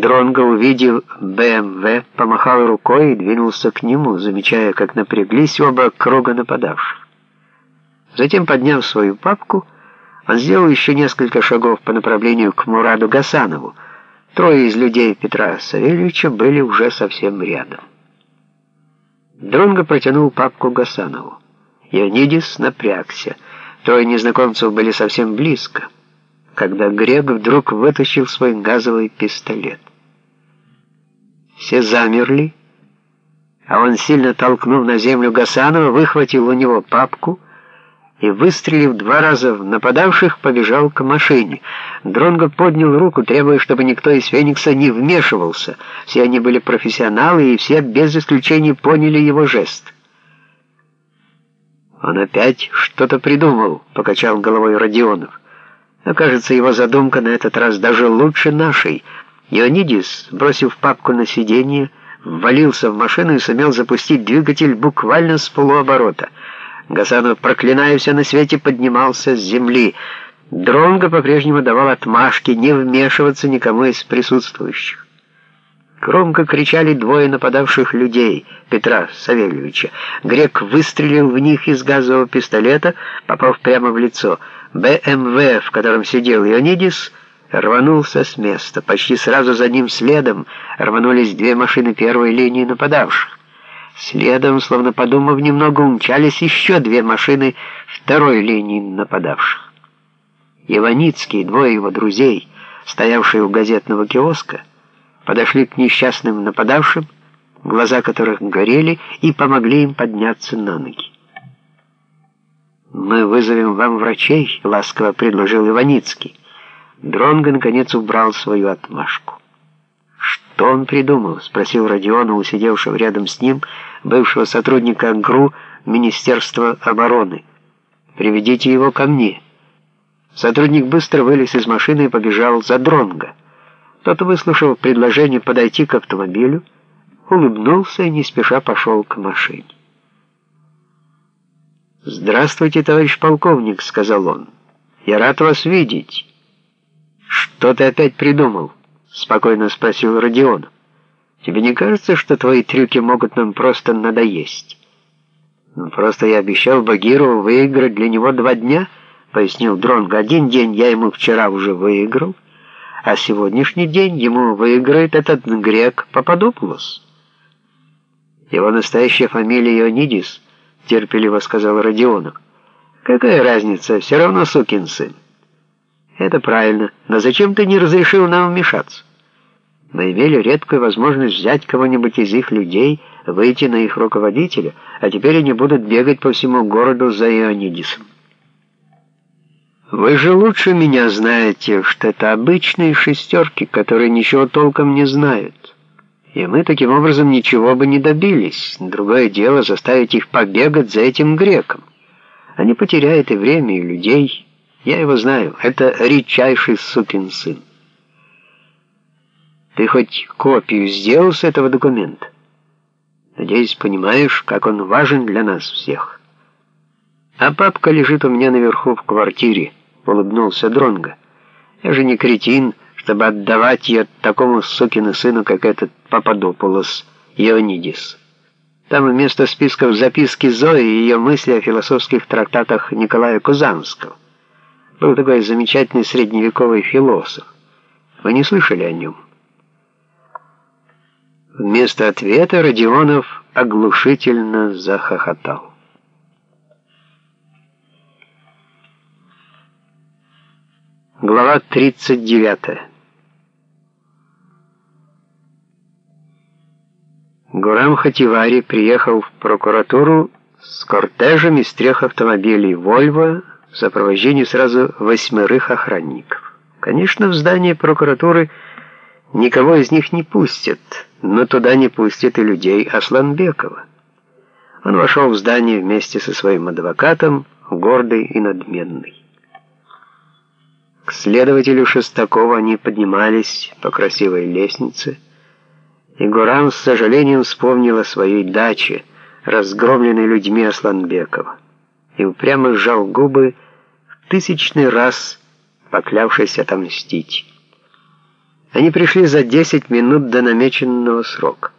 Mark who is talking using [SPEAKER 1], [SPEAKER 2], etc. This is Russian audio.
[SPEAKER 1] Дронго, увидев БМВ, помахал рукой и двинулся к нему, замечая, как напряглись оба круга нападавших. Затем, подняв свою папку, он сделал еще несколько шагов по направлению к Мураду Гасанову. Трое из людей Петра Савельевича были уже совсем рядом. Дронго протянул папку Гасанову. Ионидис напрягся. Трое незнакомцев были совсем близко, когда Грек вдруг вытащил свой газовый пистолет. Все замерли, а он, сильно толкнув на землю Гасанова, выхватил у него папку и, выстрелив два раза в нападавших, побежал к машине. Дронго поднял руку, требуя, чтобы никто из Феникса не вмешивался. Все они были профессионалы, и все без исключения поняли его жест. «Он опять что-то придумал», — покачал головой Родионов. «Но, кажется, его задумка на этот раз даже лучше нашей». Ионидис, бросив папку на сиденье, ввалился в машину и сумел запустить двигатель буквально с полуоборота — Гасанов, проклиная все на свете, поднимался с земли. Дронго по-прежнему давал отмашки не вмешиваться никому из присутствующих. Громко кричали двое нападавших людей, Петра Савельевича. Грек выстрелил в них из газового пистолета, попав прямо в лицо. БМВ, в котором сидел Ионидис, рванулся с места. Почти сразу за ним следом рванулись две машины первой линии нападавших. Следом, словно подумав немного, умчались еще две машины второй линии нападавших. Иваницкий и двое его друзей, стоявшие у газетного киоска, подошли к несчастным нападавшим, глаза которых горели, и помогли им подняться на ноги. «Мы вызовем вам врачей», — ласково предложил Иваницкий. Дронго, наконец, убрал свою отмашку. «Что он придумал?» — спросил Родиона, усидевшего рядом с ним, бывшего сотрудника ГРУ Министерства обороны. «Приведите его ко мне». Сотрудник быстро вылез из машины и побежал за Дронго. Тот, выслушав предложение подойти к автомобилю, улыбнулся и не спеша пошел к машине. «Здравствуйте, товарищ полковник», — сказал он. «Я рад вас видеть». «Что ты опять придумал?» — спокойно спросил Родион. «Тебе не кажется, что твои трюки могут нам просто надоесть?» «Ну, «Просто я обещал Багирову выиграть для него два дня», — пояснил Дронго. «Один день я ему вчера уже выиграл, а сегодняшний день ему выиграет этот грек Пападополос». «Его настоящая фамилия Ионидис», — терпеливо сказал Родионов. «Какая разница, все равно сукин сын». Это правильно. Но зачем ты не разрешил нам вмешаться? Мы имели редкую возможность взять кого-нибудь из их людей, выйти на их руководителя, а теперь они будут бегать по всему городу за Ионидисом. Вы же лучше меня знаете, что это обычные шестерки, которые ничего толком не знают. И мы таким образом ничего бы не добились. Другое дело заставить их побегать за этим греком. Они потеряют и время, и людей, я его знаю. Это редчайший сукин сын. Ты хоть копию сделал с этого документа? Надеюсь, понимаешь, как он важен для нас всех. А папка лежит у меня наверху в квартире, улыбнулся Дронго. Я же не кретин, чтобы отдавать ее такому сукину сыну, как этот Пападополос Ионидис. Там вместо списков записки Зои и ее мысли о философских трактатах Николая Кузанского. Был такой замечательный средневековый философ. Вы не слышали о нем? Вместо ответа Родионов оглушительно захохотал. Глава 39. Гурам Хативари приехал в прокуратуру с кортежем из трех автомобилей «Вольво», в сопровождении сразу восьмерых охранников. Конечно, в здание прокуратуры никого из них не пустят, но туда не пустят и людей Асланбекова. Он вошел в здание вместе со своим адвокатом, гордый и надменный. К следователю Шестакову они поднимались по красивой лестнице, и Гурам с сожалением вспомнил о своей даче, разгромленной людьми Асланбекова и упрямо сжал губы, в тысячный раз поклявшись отомстить. Они пришли за 10 минут до намеченного срока.